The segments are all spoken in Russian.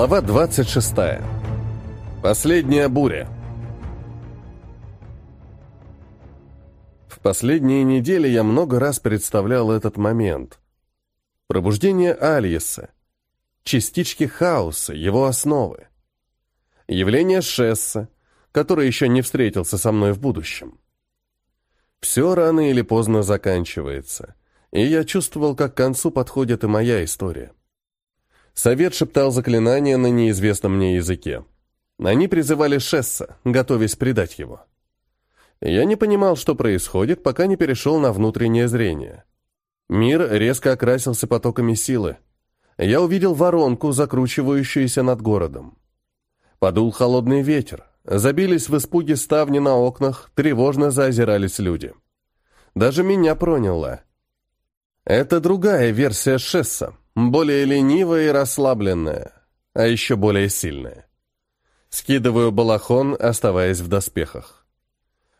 Глава 26. Последняя буря. В последние недели я много раз представлял этот момент. Пробуждение Альеса, частички хаоса, его основы. Явление Шесса, который еще не встретился со мной в будущем. Все рано или поздно заканчивается, и я чувствовал, как к концу подходит и моя история. Совет шептал заклинания на неизвестном мне языке. Они призывали Шесса, готовясь предать его. Я не понимал, что происходит, пока не перешел на внутреннее зрение. Мир резко окрасился потоками силы. Я увидел воронку, закручивающуюся над городом. Подул холодный ветер. Забились в испуге ставни на окнах, тревожно заозирались люди. Даже меня проняло. Это другая версия Шесса, более ленивая и расслабленная, а еще более сильная. Скидываю балахон, оставаясь в доспехах.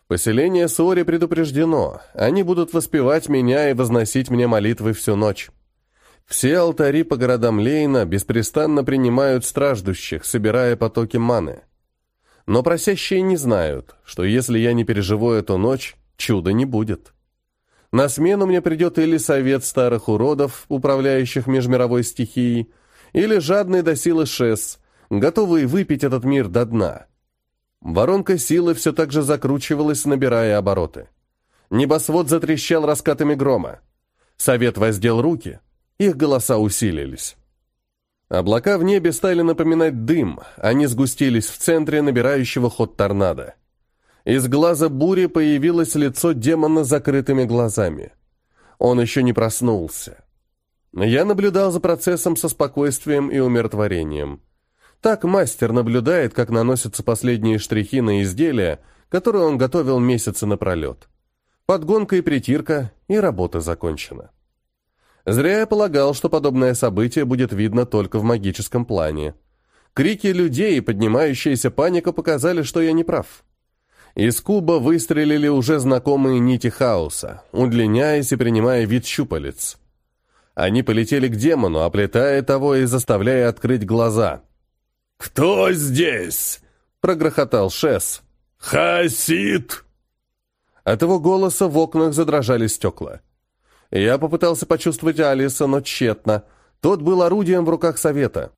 Поселение Суори предупреждено, они будут воспевать меня и возносить мне молитвы всю ночь. Все алтари по городам Лейна беспрестанно принимают страждущих, собирая потоки маны. Но просящие не знают, что если я не переживу эту ночь, чуда не будет. На смену мне придет или совет старых уродов, управляющих межмировой стихией, или жадный до силы шес, готовый выпить этот мир до дна. Воронка силы все так же закручивалась, набирая обороты. Небосвод затрещал раскатами грома. Совет воздел руки, их голоса усилились. Облака в небе стали напоминать дым, они сгустились в центре набирающего ход торнадо. Из глаза бури появилось лицо демона с закрытыми глазами. Он еще не проснулся. Я наблюдал за процессом со спокойствием и умиротворением. Так мастер наблюдает, как наносятся последние штрихи на изделия, которые он готовил месяцы напролет. Подгонка и притирка, и работа закончена. Зря я полагал, что подобное событие будет видно только в магическом плане. Крики людей и поднимающаяся паника показали, что я не прав. Из куба выстрелили уже знакомые нити хаоса, удлиняясь и принимая вид щупалец. Они полетели к демону, оплетая того и заставляя открыть глаза. «Кто здесь?» — прогрохотал Шес. «Хасид!» От его голоса в окнах задрожали стекла. Я попытался почувствовать Алиса, но тщетно. Тот был орудием в руках совета.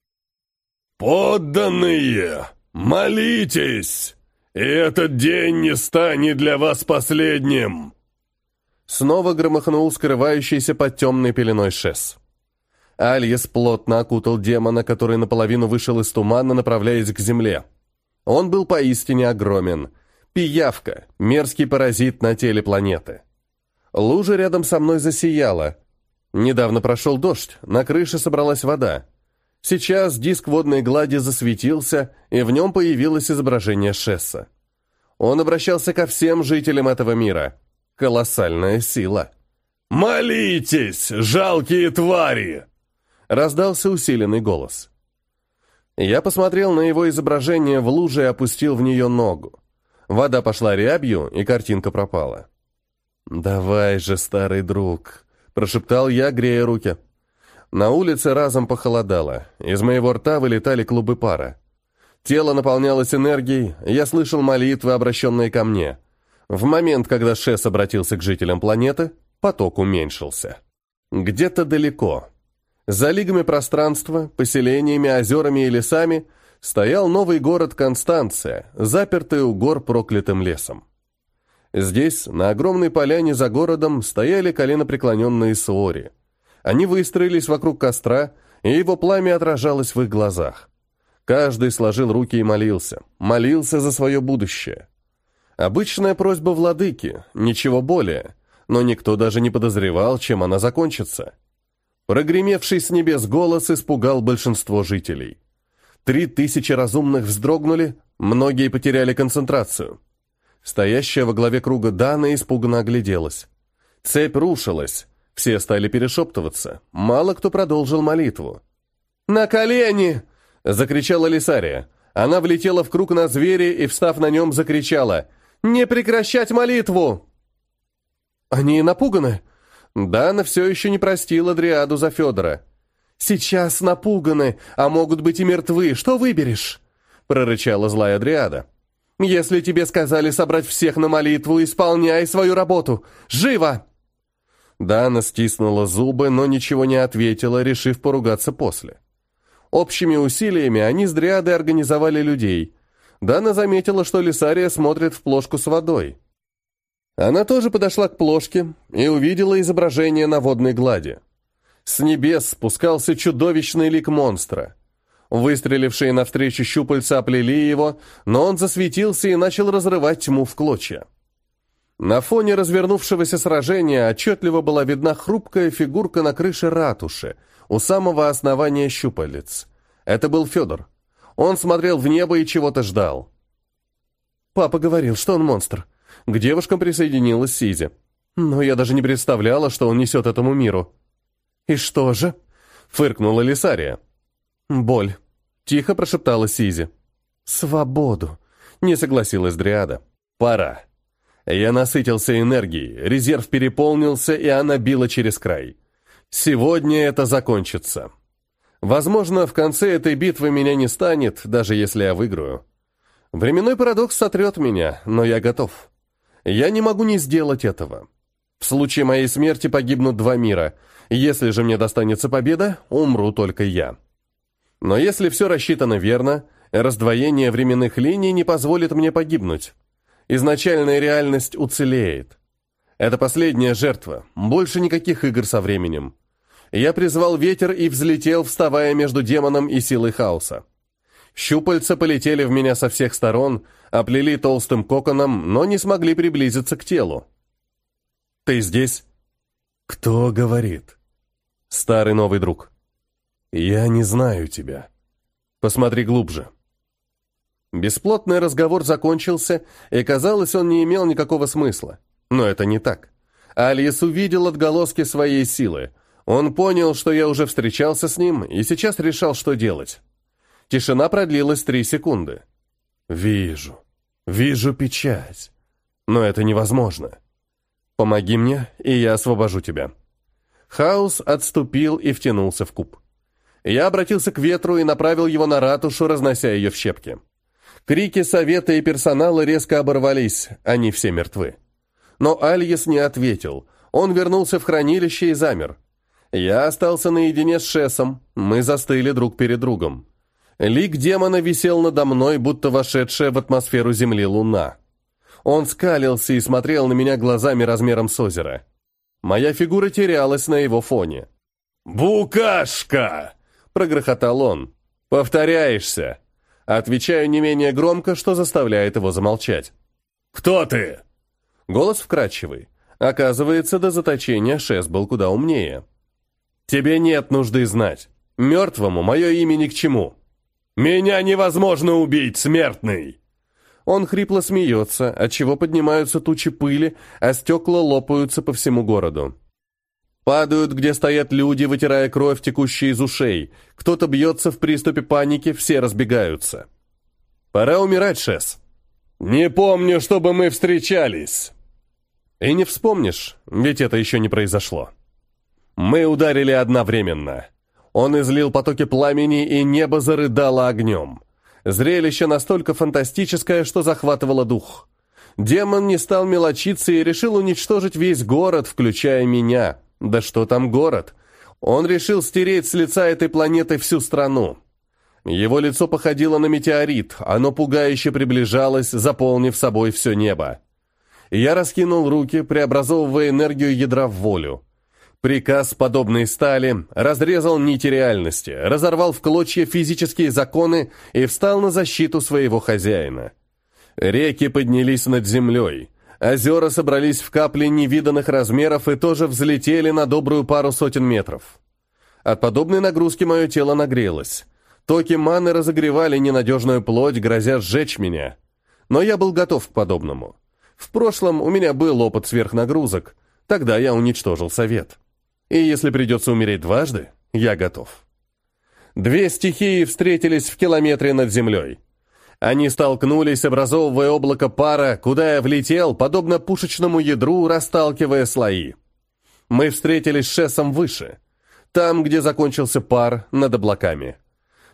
«Подданные, молитесь!» И этот день не станет для вас последним!» Снова громыхнул скрывающийся под темной пеленой шес. Альес плотно окутал демона, который наполовину вышел из тумана, направляясь к земле. Он был поистине огромен. Пиявка, мерзкий паразит на теле планеты. Лужа рядом со мной засияла. Недавно прошел дождь, на крыше собралась вода. Сейчас диск водной глади засветился, и в нем появилось изображение Шесса. Он обращался ко всем жителям этого мира. Колоссальная сила. «Молитесь, жалкие твари!» Раздался усиленный голос. Я посмотрел на его изображение в луже и опустил в нее ногу. Вода пошла рябью, и картинка пропала. «Давай же, старый друг», — прошептал я, грея руки. На улице разом похолодало. Из моего рта вылетали клубы пара. Тело наполнялось энергией, я слышал молитвы, обращенные ко мне. В момент, когда Шес обратился к жителям планеты, поток уменьшился. Где-то далеко, за лигами пространства, поселениями, озерами и лесами, стоял новый город Констанция, запертый у гор проклятым лесом. Здесь, на огромной поляне за городом, стояли коленопреклоненные суори. Они выстроились вокруг костра, и его пламя отражалось в их глазах. Каждый сложил руки и молился. Молился за свое будущее. Обычная просьба владыки, ничего более, но никто даже не подозревал, чем она закончится. Прогремевший с небес голос испугал большинство жителей. Три тысячи разумных вздрогнули, многие потеряли концентрацию. Стоящая во главе круга Дана испуганно огляделась. Цепь рушилась, все стали перешептываться. Мало кто продолжил молитву. «На колени!» — закричала Лисария. Она влетела в круг на звере и, встав на нем, закричала. «Не прекращать молитву!» «Они напуганы?» Дана все еще не простила Дриаду за Федора. Сейчас напуганы, а могут быть и мертвы. Что выберешь?» — прорычала злая Дриада. «Если тебе сказали собрать всех на молитву, исполняй свою работу. Живо!» Дана стиснула зубы, но ничего не ответила, решив поругаться после. Общими усилиями они с Дриадой организовали людей. Дана заметила, что Лисария смотрит в плошку с водой. Она тоже подошла к плошке и увидела изображение на водной глади. С небес спускался чудовищный лик монстра. Выстрелившие навстречу щупальца оплели его, но он засветился и начал разрывать тьму в клочья. На фоне развернувшегося сражения отчетливо была видна хрупкая фигурка на крыше ратуши, у самого основания щупалец. Это был Федор. Он смотрел в небо и чего-то ждал. Папа говорил, что он монстр. К девушкам присоединилась Сизи. Но я даже не представляла, что он несет этому миру. «И что же?» — фыркнула Лисария. «Боль», — тихо прошептала Сизи. «Свободу», — не согласилась Дриада. «Пора». Я насытился энергией, резерв переполнился, и она била через край. Сегодня это закончится. Возможно, в конце этой битвы меня не станет, даже если я выиграю. Временной парадокс сотрет меня, но я готов. Я не могу не сделать этого. В случае моей смерти погибнут два мира. Если же мне достанется победа, умру только я. Но если все рассчитано верно, раздвоение временных линий не позволит мне погибнуть. Изначальная реальность уцелеет. Это последняя жертва, больше никаких игр со временем. Я призвал ветер и взлетел, вставая между демоном и силой хаоса. Щупальца полетели в меня со всех сторон, оплели толстым коконом, но не смогли приблизиться к телу. «Ты здесь?» «Кто говорит?» «Старый новый друг». «Я не знаю тебя. Посмотри глубже». Бесплотный разговор закончился, и, казалось, он не имел никакого смысла. Но это не так. Алиес увидел отголоски своей силы. Он понял, что я уже встречался с ним, и сейчас решал, что делать. Тишина продлилась три секунды. «Вижу. Вижу печать. Но это невозможно. Помоги мне, и я освобожу тебя». Хаос отступил и втянулся в куб. Я обратился к ветру и направил его на ратушу, разнося ее в щепки. Крики совета и персонала резко оборвались, они все мертвы. Но Альес не ответил. Он вернулся в хранилище и замер. Я остался наедине с Шесом, мы застыли друг перед другом. Лик демона висел надо мной, будто вошедшая в атмосферу Земли луна. Он скалился и смотрел на меня глазами размером с озеро. Моя фигура терялась на его фоне. «Букашка!» — прогрохотал он. «Повторяешься!» Отвечаю не менее громко, что заставляет его замолчать. «Кто ты?» Голос вкрадчивый. Оказывается, до заточения Шес был куда умнее. «Тебе нет нужды знать. Мертвому мое имя ни к чему». «Меня невозможно убить, смертный!» Он хрипло смеется, отчего поднимаются тучи пыли, а стекла лопаются по всему городу. Падают, где стоят люди, вытирая кровь, текущую из ушей. Кто-то бьется в приступе паники, все разбегаются. Пора умирать, Шес. Не помню, чтобы мы встречались. И не вспомнишь, ведь это еще не произошло. Мы ударили одновременно. Он излил потоки пламени, и небо зарыдало огнем. Зрелище настолько фантастическое, что захватывало дух. Демон не стал мелочиться и решил уничтожить весь город, включая меня. Да что там город? Он решил стереть с лица этой планеты всю страну. Его лицо походило на метеорит, оно пугающе приближалось, заполнив собой все небо. Я раскинул руки, преобразовывая энергию ядра в волю. Приказ, подобной стали, разрезал нити реальности, разорвал в клочья физические законы и встал на защиту своего хозяина. Реки поднялись над землей, Озера собрались в капли невиданных размеров и тоже взлетели на добрую пару сотен метров. От подобной нагрузки мое тело нагрелось. Токи маны разогревали ненадежную плоть, грозя сжечь меня. Но я был готов к подобному. В прошлом у меня был опыт сверхнагрузок. Тогда я уничтожил совет. И если придется умереть дважды, я готов. Две стихии встретились в километре над землей. Они столкнулись, образовывая облако пара, куда я влетел, подобно пушечному ядру, расталкивая слои. Мы встретились с Шессом выше. там, где закончился пар над облаками.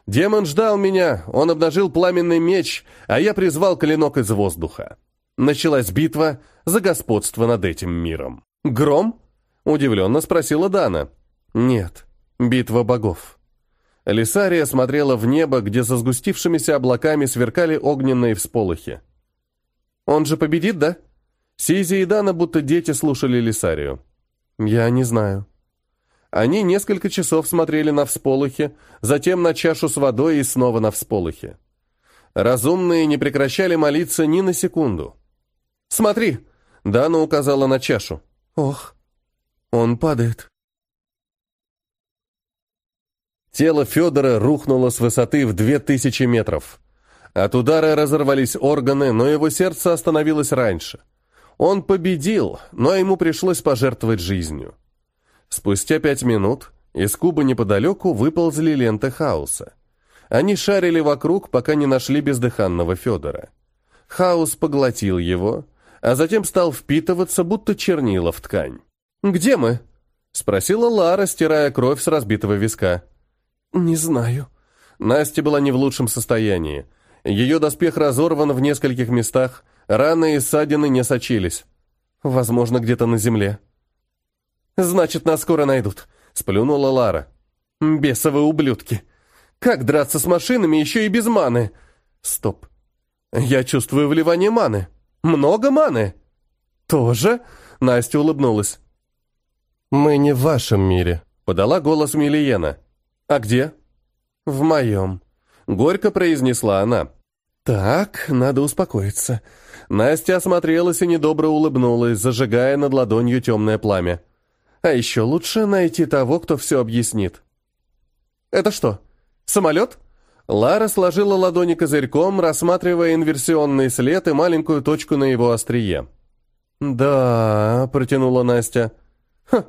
Демон ждал меня, он обнажил пламенный меч, а я призвал клинок из воздуха. Началась битва за господство над этим миром. «Гром?» — удивленно спросила Дана. «Нет, битва богов». Лисария смотрела в небо, где за сгустившимися облаками сверкали огненные всполохи. «Он же победит, да?» Сизи и Дана будто дети слушали Лисарию. «Я не знаю». Они несколько часов смотрели на всполохи, затем на чашу с водой и снова на всполохи. Разумные не прекращали молиться ни на секунду. «Смотри!» — Дана указала на чашу. «Ох, он падает». Тело Федора рухнуло с высоты в две тысячи метров. От удара разорвались органы, но его сердце остановилось раньше. Он победил, но ему пришлось пожертвовать жизнью. Спустя пять минут из куба неподалеку выползли ленты хаоса. Они шарили вокруг, пока не нашли бездыханного Федора. Хаос поглотил его, а затем стал впитываться, будто чернила в ткань. «Где мы?» — спросила Лара, стирая кровь с разбитого виска. «Не знаю». Настя была не в лучшем состоянии. Ее доспех разорван в нескольких местах, Раны и ссадины не сочились. Возможно, где-то на земле. «Значит, нас скоро найдут», — сплюнула Лара. «Бесовые ублюдки! Как драться с машинами еще и без маны?» «Стоп. Я чувствую вливание маны. Много маны?» «Тоже?» — Настя улыбнулась. «Мы не в вашем мире», — подала голос Милиена. «А где?» «В моем», — горько произнесла она. «Так, надо успокоиться. Настя осмотрелась и недобро улыбнулась, зажигая над ладонью темное пламя. А еще лучше найти того, кто все объяснит. «Это что, самолет?» Лара сложила ладони козырьком, рассматривая инверсионный след и маленькую точку на его острие. «Да», — протянула Настя. «Ха!»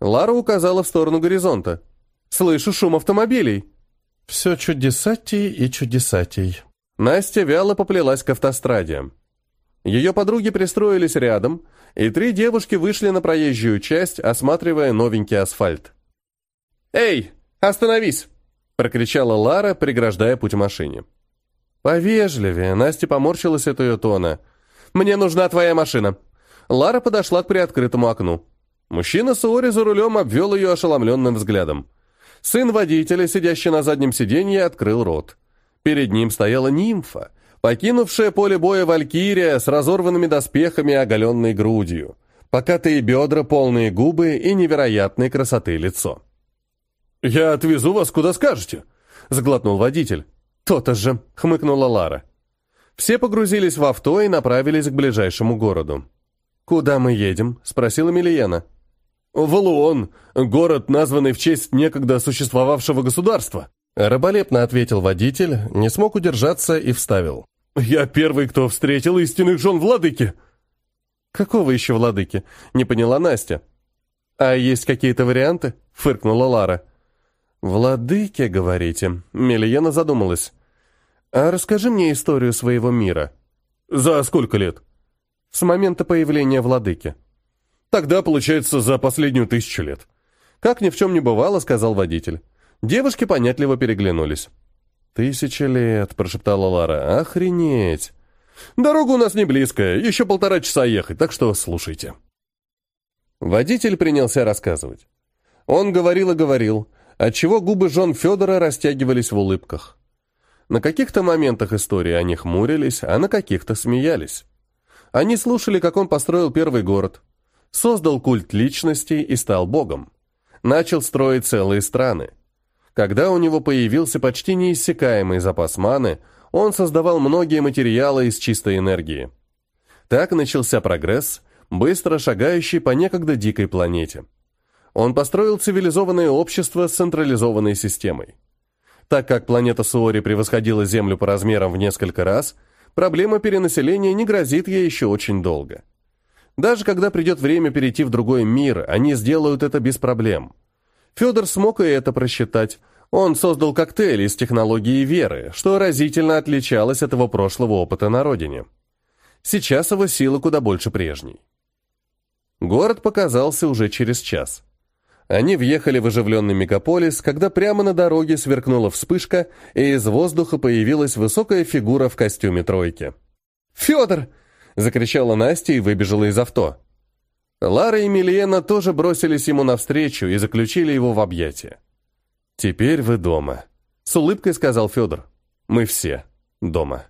Лара указала в сторону горизонта. «Слышу шум автомобилей». «Все чудесатей и чудесатей». Настя вяло поплелась к автостраде. Ее подруги пристроились рядом, и три девушки вышли на проезжую часть, осматривая новенький асфальт. «Эй, остановись!» – прокричала Лара, преграждая путь машине. «Повежливее», – Настя поморщилась от ее тона. «Мне нужна твоя машина». Лара подошла к приоткрытому окну. Мужчина Суори за рулем обвел ее ошеломленным взглядом. Сын водителя, сидящий на заднем сиденье, открыл рот. Перед ним стояла нимфа, Покинувшая поле боя валькирия с разорванными доспехами и оголенной грудью, покатые бедра, полные губы и невероятной красоты лицо. «Я отвезу вас куда скажете», — сглотнул водитель. «То-то же», — хмыкнула Лара. Все погрузились в авто и направились к ближайшему городу. «Куда мы едем?» — спросила Милиена. «В Луон, город, названный в честь некогда существовавшего государства», Раболепно ответил водитель, не смог удержаться и вставил. «Я первый, кто встретил истинных жен владыки!» «Какого еще владыки?» — не поняла Настя. «А есть какие-то варианты?» — фыркнула Лара. «Владыки, говорите?» — Мельена задумалась. «А расскажи мне историю своего мира». «За сколько лет?» «С момента появления владыки». «Тогда, получается, за последнюю тысячу лет». «Как ни в чем не бывало», — сказал водитель. Девушки понятливо переглянулись. «Тысяча лет», — прошептала Лара. «Охренеть!» «Дорога у нас не близкая, еще полтора часа ехать, так что слушайте». Водитель принялся рассказывать. Он говорил и говорил, отчего губы жен Федора растягивались в улыбках. На каких-то моментах истории они хмурились, а на каких-то смеялись. Они слушали, как он построил первый город, создал культ личности и стал богом. Начал строить целые страны. Когда у него появился почти неиссякаемый запас маны, он создавал многие материалы из чистой энергии. Так начался прогресс, быстро шагающий по некогда дикой планете. Он построил цивилизованное общество с централизованной системой. Так как планета Суори превосходила Землю по размерам в несколько раз, проблема перенаселения не грозит ей еще очень долго. Даже когда придет время перейти в другой мир, они сделают это без проблем. Федор смог и это просчитать, он создал коктейль из технологии веры, что разительно отличалось от его прошлого опыта на родине. Сейчас его сила куда больше прежней. Город показался уже через час. Они въехали в оживленный мегаполис, когда прямо на дороге сверкнула вспышка, и из воздуха появилась высокая фигура в костюме тройки. «Федор!» — закричала Настя и выбежала из авто. Лара и Милена тоже бросились ему навстречу и заключили его в объятия. «Теперь вы дома», — с улыбкой сказал Федор. «Мы все дома».